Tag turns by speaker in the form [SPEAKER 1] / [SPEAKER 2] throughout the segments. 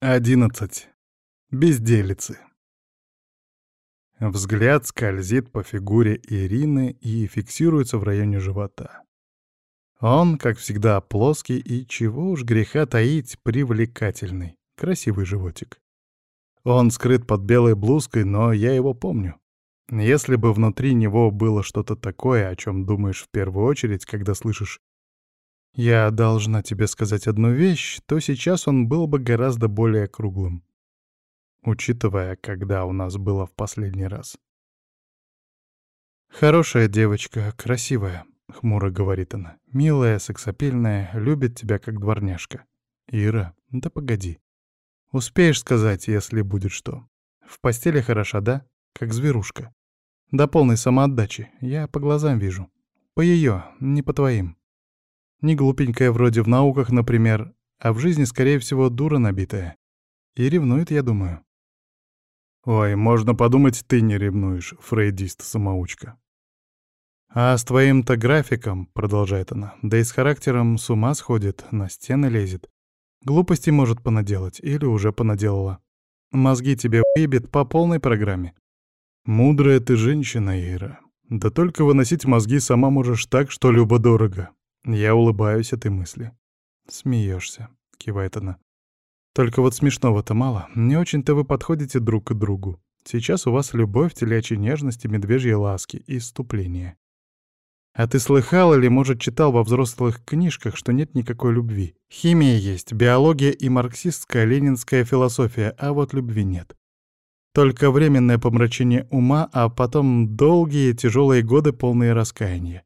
[SPEAKER 1] 11. Безделицы. Взгляд скользит по фигуре Ирины и фиксируется в районе живота. Он, как всегда, плоский и, чего уж греха таить, привлекательный, красивый животик. Он скрыт под белой блузкой, но я его помню. Если бы внутри него было что-то такое, о чем думаешь в первую очередь, когда слышишь я должна тебе сказать одну вещь, то сейчас он был бы гораздо более круглым. Учитывая, когда у нас было в последний раз. «Хорошая девочка, красивая», — хмуро говорит она. «Милая, сексапильная, любит тебя как дворняжка». «Ира, да погоди. Успеешь сказать, если будет что. В постели хороша, да? Как зверушка. До полной самоотдачи. Я по глазам вижу. По ее, не по твоим. Не глупенькая вроде в науках, например, а в жизни, скорее всего, дура набитая. И ревнует, я думаю. Ой, можно подумать, ты не ревнуешь, фрейдист-самоучка. А с твоим-то графиком, продолжает она, да и с характером с ума сходит, на стены лезет. Глупости может понаделать, или уже понаделала. Мозги тебе выебет по полной программе. Мудрая ты женщина, Ира. Да только выносить мозги сама можешь так, что любо-дорого. Я улыбаюсь этой мысли. Смеешься, кивает она. Только вот смешного-то мало. Не очень-то вы подходите друг к другу. Сейчас у вас любовь, телячьи нежности, медвежьи ласки и ступление. А ты слыхал или, может, читал во взрослых книжках, что нет никакой любви? Химия есть, биология и марксистская ленинская философия, а вот любви нет. Только временное помрачение ума, а потом долгие тяжелые годы полные раскаяния.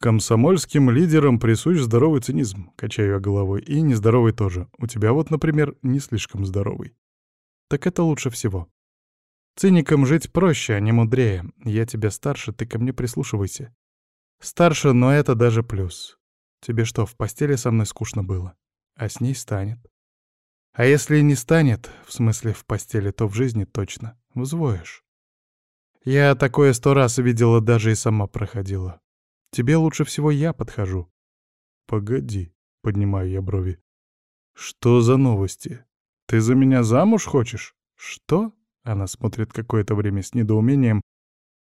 [SPEAKER 1] Комсомольским лидерам присущ здоровый цинизм, качаю я головой, и нездоровый тоже. У тебя вот, например, не слишком здоровый. Так это лучше всего. Циникам жить проще, а не мудрее. Я тебя старше, ты ко мне прислушивайся. Старше, но это даже плюс. Тебе что, в постели со мной скучно было? А с ней станет. А если не станет, в смысле в постели, то в жизни точно, взвоишь. Я такое сто раз видела, даже и сама проходила. Тебе лучше всего я подхожу». «Погоди», — поднимаю я брови. «Что за новости? Ты за меня замуж хочешь?» «Что?» — она смотрит какое-то время с недоумением,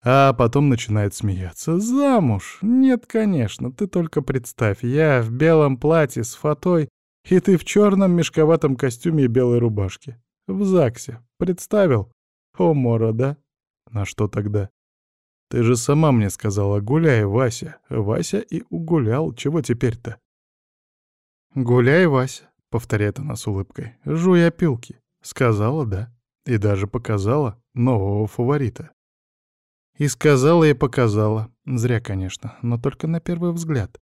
[SPEAKER 1] а потом начинает смеяться. «Замуж? Нет, конечно, ты только представь, я в белом платье с фатой, и ты в черном мешковатом костюме и белой рубашке. В ЗАГСе. Представил? О, Мора, да? На что тогда? Ты же сама мне сказала, гуляй, Вася. Вася и угулял. Чего теперь-то? Гуляй, Вася, повторяет она с улыбкой. Жуй опилки. Сказала, да. И даже показала нового фаворита. И сказала, и показала. Зря, конечно, но только на первый взгляд.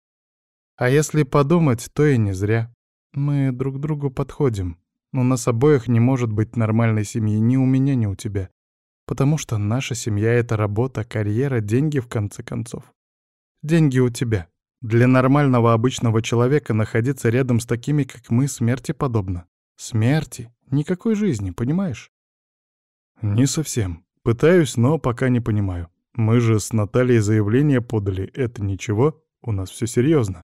[SPEAKER 1] А если подумать, то и не зря. Мы друг другу подходим. У нас обоих не может быть нормальной семьи ни у меня, ни у тебя. Потому что наша семья — это работа, карьера, деньги, в конце концов. Деньги у тебя. Для нормального обычного человека находиться рядом с такими, как мы, смерти подобно. Смерти. Никакой жизни, понимаешь? Не совсем. Пытаюсь, но пока не понимаю. Мы же с Натальей заявление подали. Это ничего? У нас все серьезно.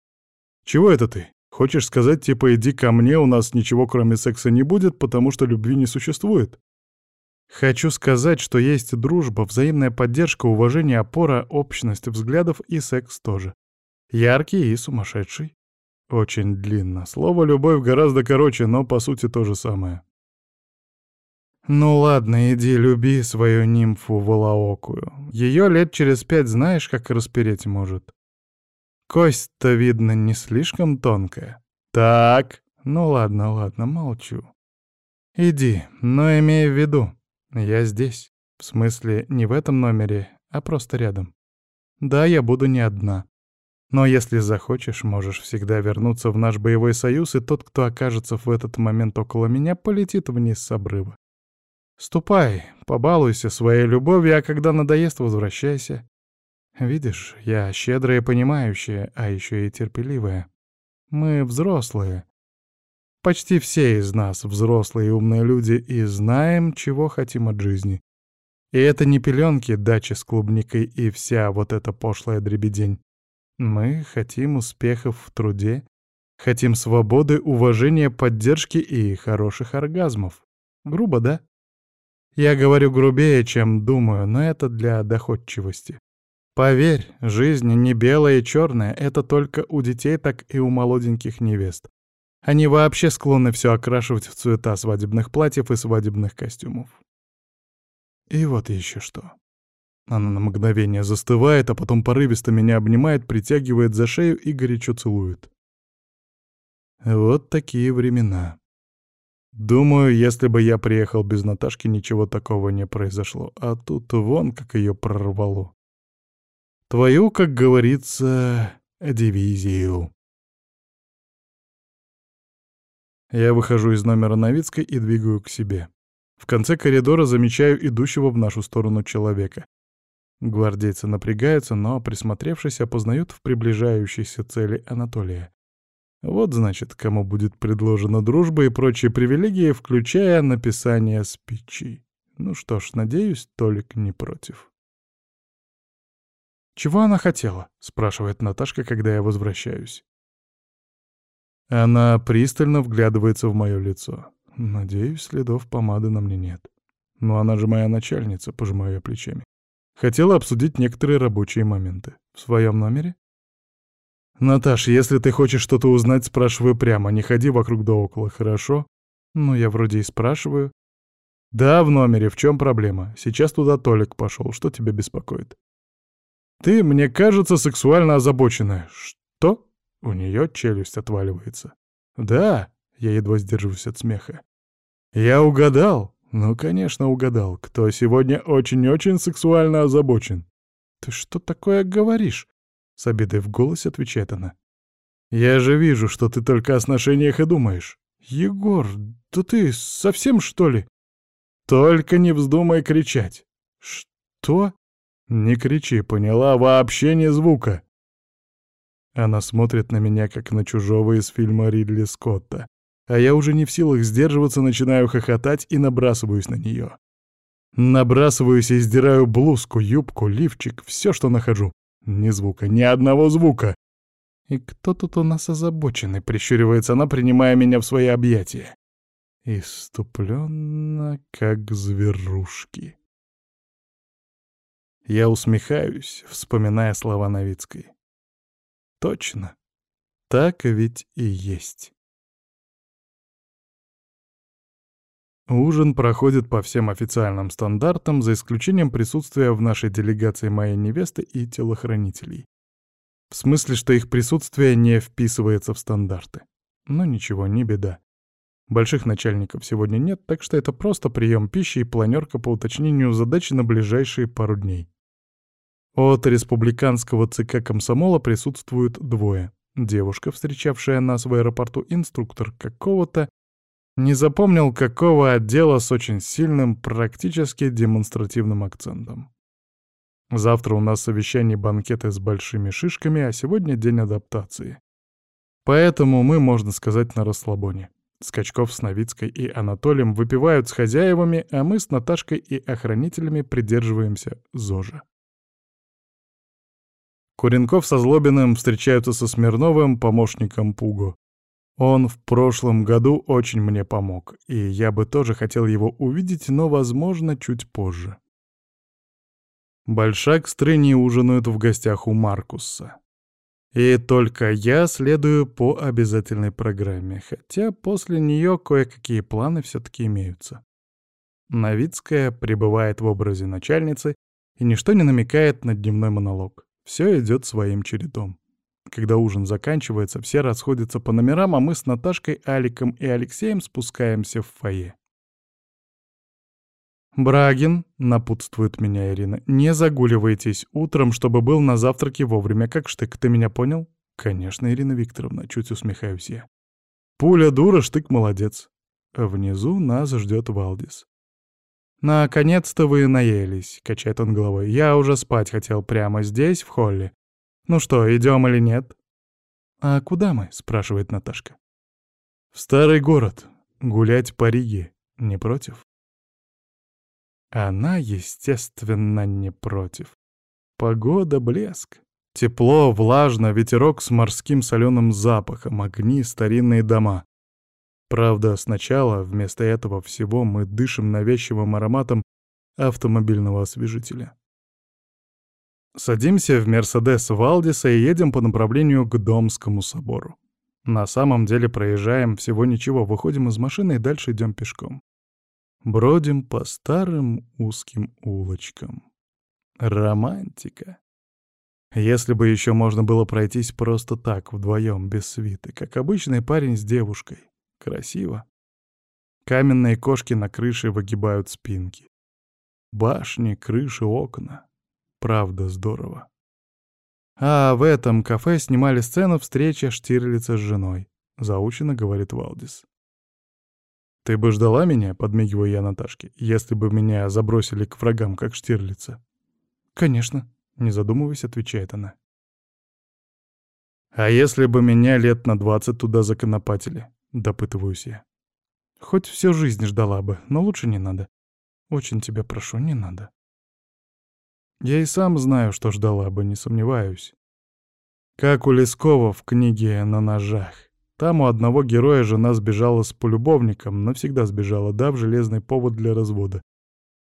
[SPEAKER 1] Чего это ты? Хочешь сказать, типа, иди ко мне, у нас ничего кроме секса не будет, потому что любви не существует? Хочу сказать, что есть дружба, взаимная поддержка, уважение, опора, общность взглядов и секс тоже. Яркий и сумасшедший. Очень длинно. Слово «любовь» гораздо короче, но по сути то же самое. Ну ладно, иди люби свою нимфу волоокую. Ее лет через пять знаешь, как распереть может. Кость-то, видно, не слишком тонкая. Так, ну ладно, ладно, молчу. Иди, но имей в виду, я здесь. В смысле, не в этом номере, а просто рядом. Да, я буду не одна. Но если захочешь, можешь всегда вернуться в наш боевой союз, и тот, кто окажется в этот момент около меня, полетит вниз с обрыва. Ступай, побалуйся своей любовью, а когда надоест, возвращайся. Видишь, я щедрая и понимающая, а еще и терпеливая. Мы взрослые, Почти все из нас взрослые и умные люди и знаем, чего хотим от жизни. И это не пеленки, дачи с клубникой и вся вот эта пошлая дребедень. Мы хотим успехов в труде, Хотим свободы, уважения, поддержки и хороших оргазмов. Грубо, да? Я говорю грубее, чем думаю, но это для доходчивости. Поверь, жизнь не белая и черная, это только у детей, так и у молоденьких невест. Они вообще склонны все окрашивать в цвета свадебных платьев и свадебных костюмов. И вот еще что. Она на мгновение застывает, а потом порывисто меня обнимает, притягивает за шею и горячо целует. Вот такие времена. Думаю, если бы я приехал без Наташки, ничего такого не произошло. А тут вон как ее прорвало. Твою, как говорится, дивизию. Я выхожу из номера Новицкой и двигаю к себе. В конце коридора замечаю идущего в нашу сторону человека. Гвардейцы напрягаются, но, присмотревшись, опознают в приближающейся цели Анатолия. Вот, значит, кому будет предложена дружба и прочие привилегии, включая написание спичи. Ну что ж, надеюсь, Толик не против. «Чего она хотела?» — спрашивает Наташка, когда я возвращаюсь. Она пристально вглядывается в мое лицо. Надеюсь, следов помады на мне нет. Но она же моя начальница, пожимаю я плечами. Хотела обсудить некоторые рабочие моменты. В своем номере? «Наташ, если ты хочешь что-то узнать, спрашивай прямо, не ходи вокруг да около, хорошо?» «Ну, я вроде и спрашиваю». «Да, в номере, в чем проблема? Сейчас туда Толик пошел, что тебя беспокоит?» «Ты, мне кажется, сексуально озабоченная». У нее челюсть отваливается. «Да», — я едва сдерживаюсь от смеха. «Я угадал?» «Ну, конечно, угадал. Кто сегодня очень-очень сексуально озабочен?» «Ты что такое говоришь?» С обидой в голосе отвечает она. «Я же вижу, что ты только о сношениях и думаешь. Егор, да ты совсем, что ли?» «Только не вздумай кричать». «Что?» «Не кричи, поняла? Вообще ни звука». Она смотрит на меня, как на чужого из фильма Ридли Скотта. А я уже не в силах сдерживаться, начинаю хохотать и набрасываюсь на нее. Набрасываюсь и сдираю блузку, юбку, лифчик, все, что нахожу. Ни звука, ни одного звука. И кто тут у нас озабоченный, прищуривается она, принимая меня в свои объятия. Иступленно, как зверушки. Я усмехаюсь, вспоминая слова Новицкой. Точно. Так ведь и есть. Ужин проходит по всем официальным стандартам, за исключением присутствия в нашей делегации моей невесты и телохранителей. В смысле, что их присутствие не вписывается в стандарты. Но ничего, не беда. Больших начальников сегодня нет, так что это просто прием пищи и планерка по уточнению задачи на ближайшие пару дней. От республиканского ЦК комсомола присутствуют двое. Девушка, встречавшая нас в аэропорту, инструктор какого-то, не запомнил, какого отдела с очень сильным, практически демонстративным акцентом. Завтра у нас совещание банкеты с большими шишками, а сегодня день адаптации. Поэтому мы, можно сказать, на расслабоне. Скачков с Новицкой и Анатолием выпивают с хозяевами, а мы с Наташкой и охранителями придерживаемся ЗОЖа. Куренков со Злобиным встречаются со Смирновым, помощником Пуго. Он в прошлом году очень мне помог, и я бы тоже хотел его увидеть, но, возможно, чуть позже. Большак с Трини ужинают в гостях у Маркуса. И только я следую по обязательной программе, хотя после нее кое-какие планы все-таки имеются. Новицкая пребывает в образе начальницы, и ничто не намекает на дневной монолог. Все идет своим чередом. Когда ужин заканчивается, все расходятся по номерам, а мы с Наташкой, Аликом и Алексеем спускаемся в фойе. «Брагин», — напутствует меня Ирина, — «не загуливайтесь утром, чтобы был на завтраке вовремя, как штык, ты меня понял?» «Конечно, Ирина Викторовна», — чуть усмехаюсь я. «Пуля дура, штык молодец». Внизу нас ждет Валдис. «Наконец-то вы наелись», — качает он головой. «Я уже спать хотел прямо здесь, в холле. «Ну что, идем или нет?» «А куда мы?» — спрашивает Наташка. «В старый город. Гулять по Риге. Не против?» Она, естественно, не против. Погода — блеск. Тепло, влажно, ветерок с морским соленым запахом, огни, старинные дома. Правда, сначала вместо этого всего мы дышим навязчивым ароматом автомобильного освежителя. Садимся в «Мерседес» Валдиса и едем по направлению к Домскому собору. На самом деле проезжаем всего ничего, выходим из машины и дальше идем пешком. Бродим по старым узким улочкам. Романтика. Если бы еще можно было пройтись просто так, вдвоем, без свиты, как обычный парень с девушкой. Красиво. Каменные кошки на крыше выгибают спинки. Башни, крыши, окна. Правда здорово. А в этом кафе снимали сцену встречи Штирлица с женой. Заучено, говорит Валдис. «Ты бы ждала меня?» — подмигиваю я Наташке. «Если бы меня забросили к врагам, как Штирлица». «Конечно», не задумываясь, отвечает она. «А если бы меня лет на двадцать туда законопатили?» — допытываюсь я. «Хоть всю жизнь ждала бы, но лучше не надо. Очень тебя прошу, не надо». Я и сам знаю, что ждала бы, не сомневаюсь. Как у Лескова в книге «На ножах». Там у одного героя жена сбежала с полюбовником, навсегда сбежала, дав железный повод для развода.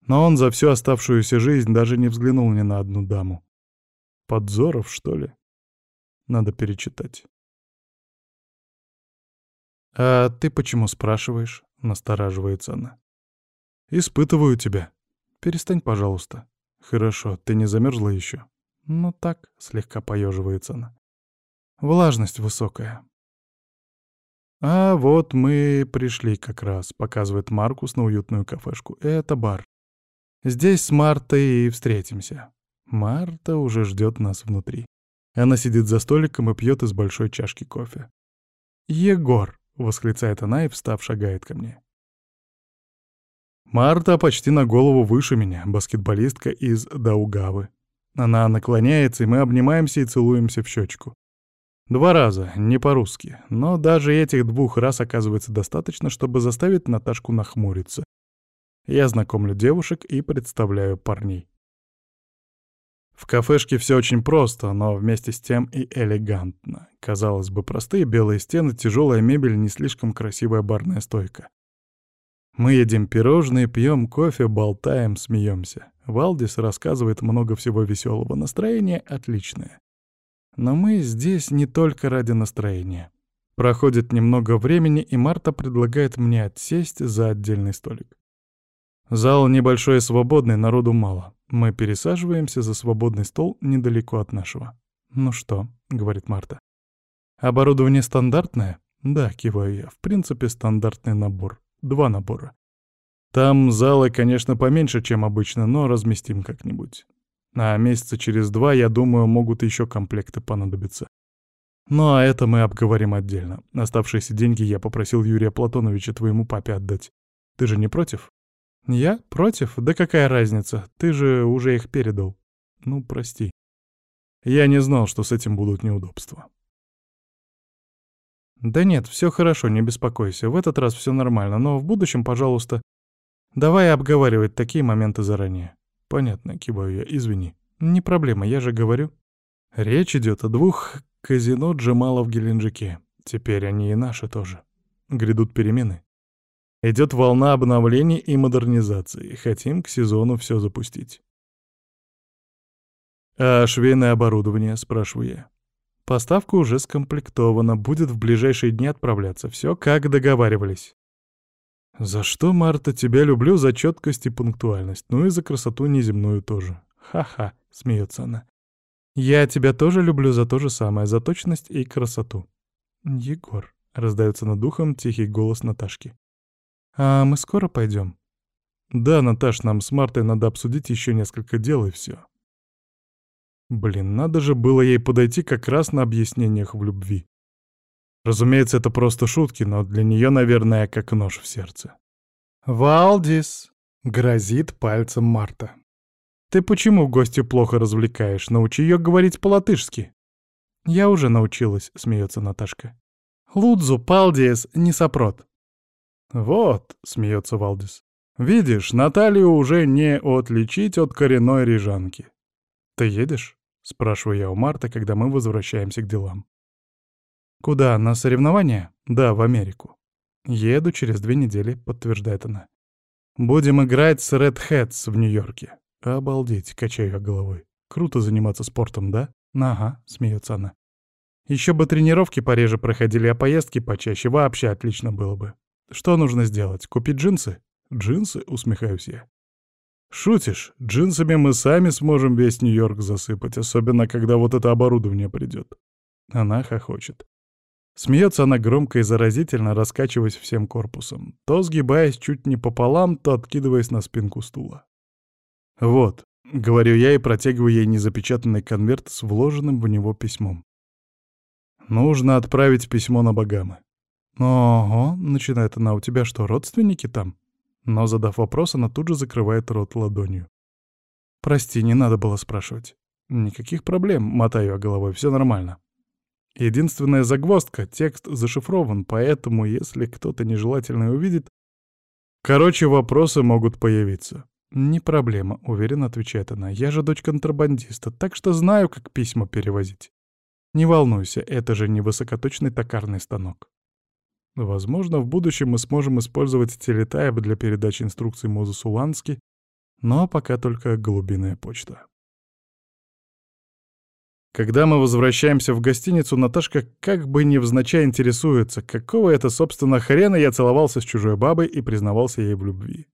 [SPEAKER 1] Но он за всю оставшуюся жизнь даже не взглянул ни на одну даму. Подзоров, что ли? Надо перечитать. «А ты почему спрашиваешь?» — настораживается она. «Испытываю тебя. Перестань, пожалуйста». «Хорошо, ты не замерзла еще?» «Ну так», — слегка поеживается она. «Влажность высокая». «А вот мы пришли как раз», — показывает Маркус на уютную кафешку. «Это бар. Здесь с Мартой и встретимся. Марта уже ждет нас внутри. Она сидит за столиком и пьет из большой чашки кофе. «Егор!» — восклицает она и, встав, шагает ко мне. Марта почти на голову выше меня, баскетболистка из Даугавы. Она наклоняется, и мы обнимаемся и целуемся в щечку. Два раза, не по-русски, но даже этих двух раз оказывается достаточно, чтобы заставить Наташку нахмуриться я знакомлю девушек и представляю парней. В кафешке все очень просто, но вместе с тем и элегантно. Казалось бы, простые белые стены, тяжелая мебель, не слишком красивая барная стойка. Мы едим пирожные, пьем кофе, болтаем, смеемся. Валдис рассказывает много всего веселого. Настроение отличное. Но мы здесь не только ради настроения. Проходит немного времени, и Марта предлагает мне отсесть за отдельный столик. Зал небольшой и свободный, народу мало. Мы пересаживаемся за свободный стол недалеко от нашего. «Ну что?» — говорит Марта. «Оборудование стандартное?» «Да», — киваю я. «В принципе, стандартный набор. Два набора. Там залы, конечно, поменьше, чем обычно, но разместим как-нибудь. А месяца через два, я думаю, могут еще комплекты понадобиться. Ну а это мы обговорим отдельно. Оставшиеся деньги я попросил Юрия Платоновича твоему папе отдать. Ты же не против?» «Я? Против? Да какая разница? Ты же уже их передал». «Ну, прости. Я не знал, что с этим будут неудобства». «Да нет, все хорошо, не беспокойся. В этот раз все нормально, но в будущем, пожалуйста, давай обговаривать такие моменты заранее». «Понятно», — киваю я, извини. «Не проблема, я же говорю». Речь идет о двух казино Джамала в Геленджике. Теперь они и наши тоже. Грядут перемены. Идет волна обновлений и модернизации. Хотим к сезону все запустить. «А швейное оборудование?» — спрашиваю я. «Поставка уже скомплектована, будет в ближайшие дни отправляться. Все как договаривались». «За что, Марта, тебя люблю за четкость и пунктуальность, ну и за красоту неземную тоже. Ха-ха», — смеется она. «Я тебя тоже люблю за то же самое, за точность и красоту». «Егор», — раздается над духом тихий голос Наташки. «А мы скоро пойдем?» «Да, Наташ, нам с Мартой надо обсудить еще несколько дел и все». Блин, надо же было ей подойти как раз на объяснениях в любви. Разумеется, это просто шутки, но для нее, наверное, как нож в сердце. «Валдис!» — грозит пальцем Марта. «Ты почему гостю плохо развлекаешь? Научи ее говорить по-латышски». «Я уже научилась», — смеется Наташка. «Лудзу, палдиес, не сопрот». «Вот», — смеется Валдис, — «видишь, Наталью уже не отличить от коренной рижанки». «Ты едешь?» — спрашиваю я у Марта, когда мы возвращаемся к делам. «Куда? На соревнования?» «Да, в Америку». «Еду через две недели», — подтверждает она. «Будем играть с Red Hats в Нью-Йорке». «Обалдеть», — качаю я головой. «Круто заниматься спортом, да?» «Ага», — смеется она. Еще бы тренировки пореже проходили, а поездки почаще. Вообще отлично было бы. Что нужно сделать? Купить джинсы? Джинсы? Усмехаюсь я. Шутишь? Джинсами мы сами сможем весь Нью-Йорк засыпать, особенно когда вот это оборудование придет. Она хохочет. Смеется она громко и заразительно, раскачиваясь всем корпусом, то сгибаясь чуть не пополам, то откидываясь на спинку стула. «Вот», — говорю я и протягиваю ей незапечатанный конверт с вложенным в него письмом. «Нужно отправить письмо на Багамы». «Ого», — начинает она, — «у тебя что, родственники там?» Но, задав вопрос, она тут же закрывает рот ладонью. «Прости, не надо было спрашивать». «Никаких проблем», — мотаю я головой, — «все нормально». Единственная загвоздка — текст зашифрован, поэтому, если кто-то нежелательный увидит... Короче, вопросы могут появиться. «Не проблема», — уверенно отвечает она. «Я же дочь контрабандиста, так что знаю, как письма перевозить. Не волнуйся, это же не высокоточный токарный станок». Возможно, в будущем мы сможем использовать телетайп для передачи инструкций Мозесу Лански, но пока только голубиная почта. Когда мы возвращаемся в гостиницу, Наташка как бы невзначай интересуется, какого это, собственно, хрена я целовался с чужой бабой и признавался ей в любви.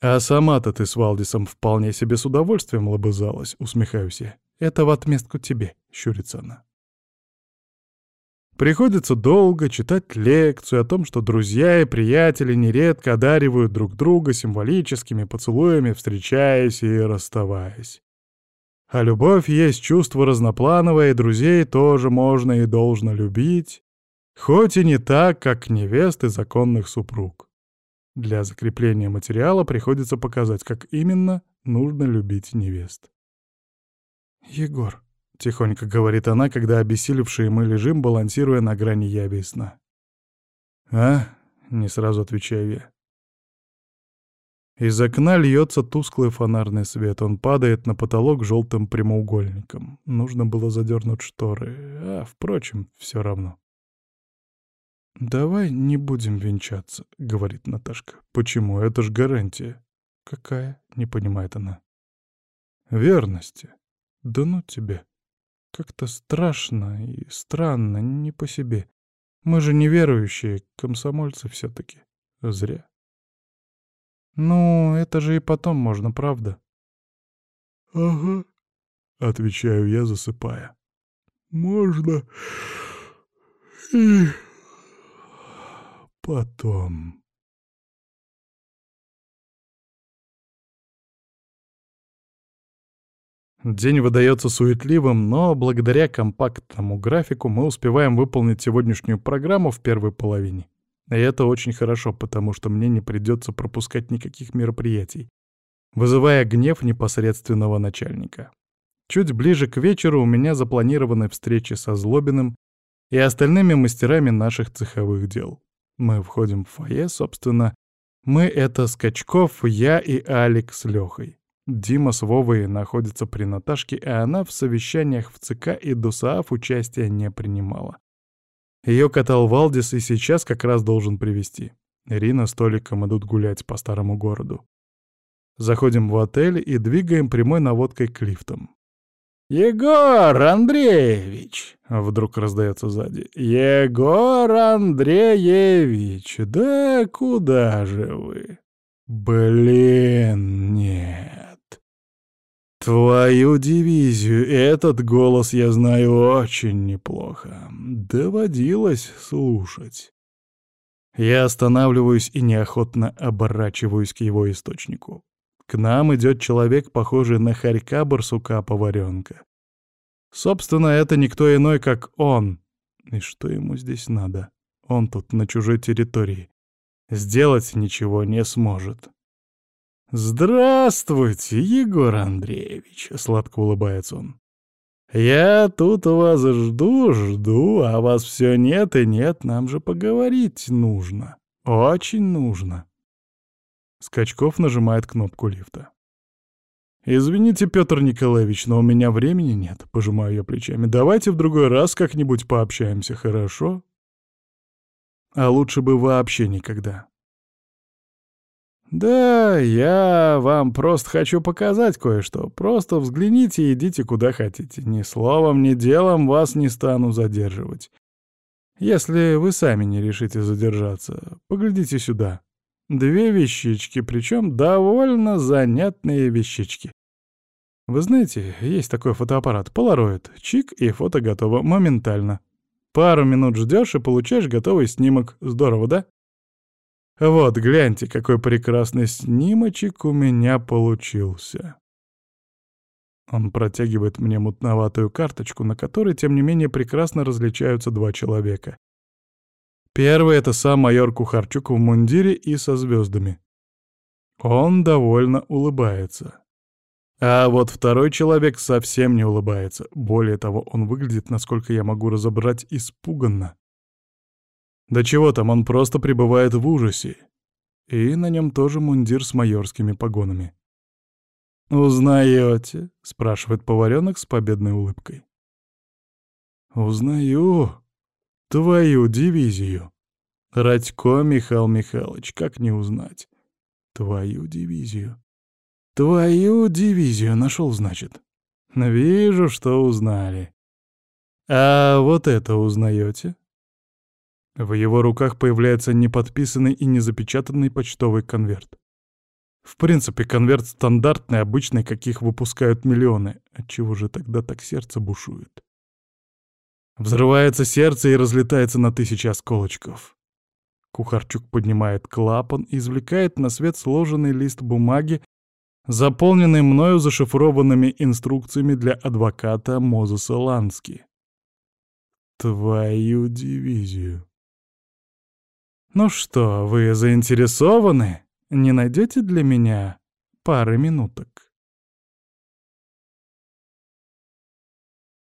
[SPEAKER 1] «А сама-то ты с Валдисом вполне себе с удовольствием лобызалась», — усмехаюсь я. «Это в отместку тебе», — щурится она. Приходится долго читать лекцию о том, что друзья и приятели нередко одаривают друг друга символическими поцелуями, встречаясь и расставаясь. А любовь есть чувство разноплановое, и друзей тоже можно и должно любить, хоть и не так, как невест и законных супруг. Для закрепления материала приходится показать, как именно нужно любить невест. «Егор», — тихонько говорит она, когда обессилевшие мы лежим, балансируя на грани яви и сна. «А?» — не сразу отвечаю я. Из окна льется тусклый фонарный свет. Он падает на потолок желтым прямоугольником. Нужно было задернуть шторы. А, впрочем, все равно. «Давай не будем венчаться», — говорит Наташка. «Почему? Это ж гарантия». «Какая?» — не понимает она. «Верности. Да ну тебе. Как-то страшно и странно, не по себе. Мы же неверующие, комсомольцы все таки Зря». «Ну, это же и потом можно, правда?» «Ага», — отвечаю я, засыпая. «Можно и потом». День выдается суетливым, но благодаря компактному графику мы успеваем выполнить сегодняшнюю программу в первой половине. И это очень хорошо, потому что мне не придется пропускать никаких мероприятий, вызывая гнев непосредственного начальника. Чуть ближе к вечеру у меня запланированы встречи со Злобиным и остальными мастерами наших цеховых дел. Мы входим в фойе, собственно. Мы — это Скачков, я и Алекс с Лёхой. Дима с Вовой находятся при Наташке, а она в совещаниях в ЦК и ДУСААФ участия не принимала. Ее катал Валдис и сейчас как раз должен привести. Ирина с Толиком идут гулять по старому городу. Заходим в отель и двигаем прямой наводкой к лифтам. «Егор Андреевич!» — вдруг раздается сзади. «Егор Андреевич! Да куда же вы?» «Блин, нет!» Твою дивизию, этот голос я знаю очень неплохо. Доводилось слушать. Я останавливаюсь и неохотно оборачиваюсь к его источнику. К нам идет человек, похожий на хорька барсука-поваренка. Собственно, это никто иной, как он. И что ему здесь надо? Он тут на чужой территории. Сделать ничего не сможет. «Здравствуйте, Егор Андреевич!» — сладко улыбается он. «Я тут вас жду, жду, а вас все нет и нет, нам же поговорить нужно. Очень нужно». Скачков нажимает кнопку лифта. «Извините, Петр Николаевич, но у меня времени нет», — пожимаю я плечами. «Давайте в другой раз как-нибудь пообщаемся, хорошо?» А лучше бы вообще никогда. «Да, я вам просто хочу показать кое-что. Просто взгляните и идите куда хотите. Ни словом, ни делом вас не стану задерживать. Если вы сами не решите задержаться, поглядите сюда. Две вещички, причем довольно занятные вещички. Вы знаете, есть такой фотоаппарат, Polaroid. Чик, и фото готово моментально. Пару минут ждешь и получаешь готовый снимок. Здорово, да? Вот, гляньте, какой прекрасный снимочек у меня получился. Он протягивает мне мутноватую карточку, на которой, тем не менее, прекрасно различаются два человека. Первый — это сам майор Кухарчук в мундире и со звездами. Он довольно улыбается. А вот второй человек совсем не улыбается. Более того, он выглядит, насколько я могу разобрать, испуганно. Да чего там, он просто пребывает в ужасе. И на нем тоже мундир с майорскими погонами. «Узнаете?» — спрашивает поваренок с победной улыбкой. «Узнаю твою дивизию. Радько Михаил Михайлович, как не узнать? Твою дивизию. Твою дивизию нашел, значит. Вижу, что узнали. А вот это узнаете? В его руках появляется неподписанный и незапечатанный почтовый конверт. В принципе, конверт стандартный, обычный, каких выпускают миллионы. Отчего же тогда так сердце бушует? Взрывается сердце и разлетается на тысячи осколочков. Кухарчук поднимает клапан и извлекает на свет сложенный лист бумаги, заполненный мною зашифрованными инструкциями для адвоката Мозеса Лански. Твою дивизию. «Ну что, вы заинтересованы? Не найдете для меня пары минуток?»